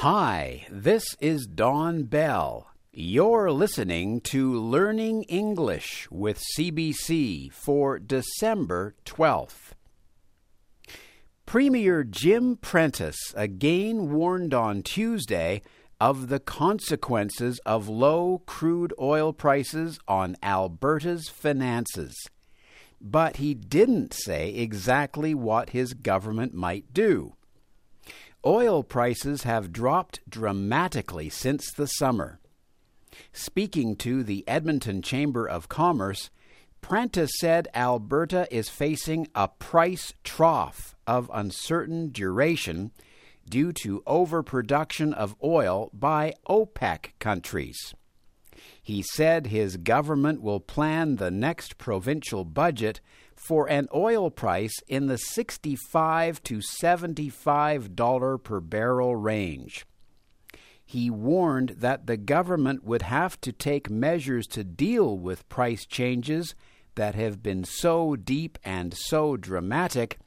Hi, this is Don Bell. You're listening to Learning English with CBC for December 12th. Premier Jim Prentice again warned on Tuesday of the consequences of low crude oil prices on Alberta's finances. But he didn't say exactly what his government might do. Oil prices have dropped dramatically since the summer. Speaking to the Edmonton Chamber of Commerce, Prentice said Alberta is facing a price trough of uncertain duration due to overproduction of oil by OPEC countries. He said his government will plan the next provincial budget for an oil price in the 65 to 75 dollar per barrel range. He warned that the government would have to take measures to deal with price changes that have been so deep and so dramatic.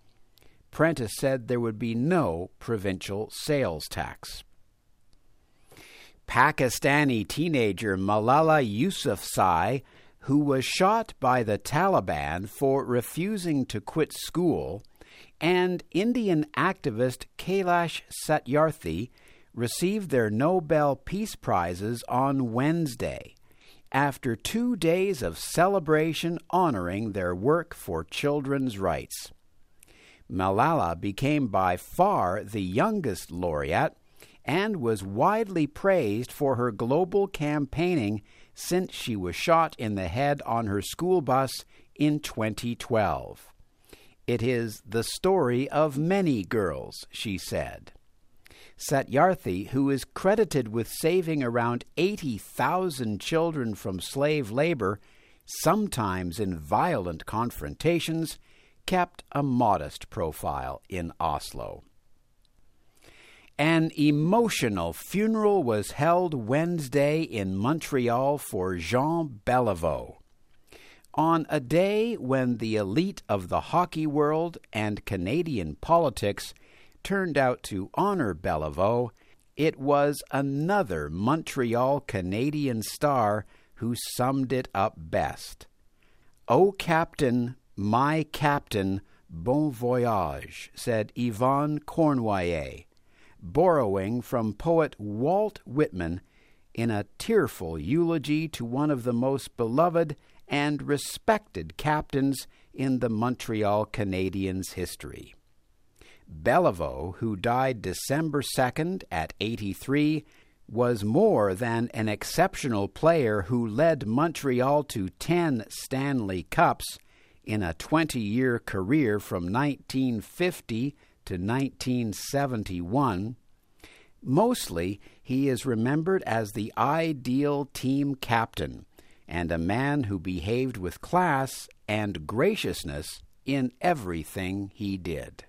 Prentice said there would be no provincial sales tax. Pakistani teenager Malala Yousafzai who was shot by the Taliban for refusing to quit school, and Indian activist Kailash Satyarthi received their Nobel Peace Prizes on Wednesday after two days of celebration honoring their work for children's rights. Malala became by far the youngest laureate and was widely praised for her global campaigning since she was shot in the head on her school bus in 2012. It is the story of many girls, she said. Satyarthi, who is credited with saving around 80,000 children from slave labor, sometimes in violent confrontations, kept a modest profile in Oslo. An emotional funeral was held Wednesday in Montreal for Jean Beliveau. On a day when the elite of the hockey world and Canadian politics turned out to honor Beliveau, it was another Montreal Canadian star who summed it up best. O Captain, my Captain, bon voyage, said Yvan Cournoyer borrowing from poet Walt Whitman in a tearful eulogy to one of the most beloved and respected captains in the Montreal Canadiens' history. Beliveau, who died December 2nd at 83, was more than an exceptional player who led Montreal to 10 Stanley Cups in a 20 year career from 1950 to 1971. Mostly, he is remembered as the ideal team captain and a man who behaved with class and graciousness in everything he did.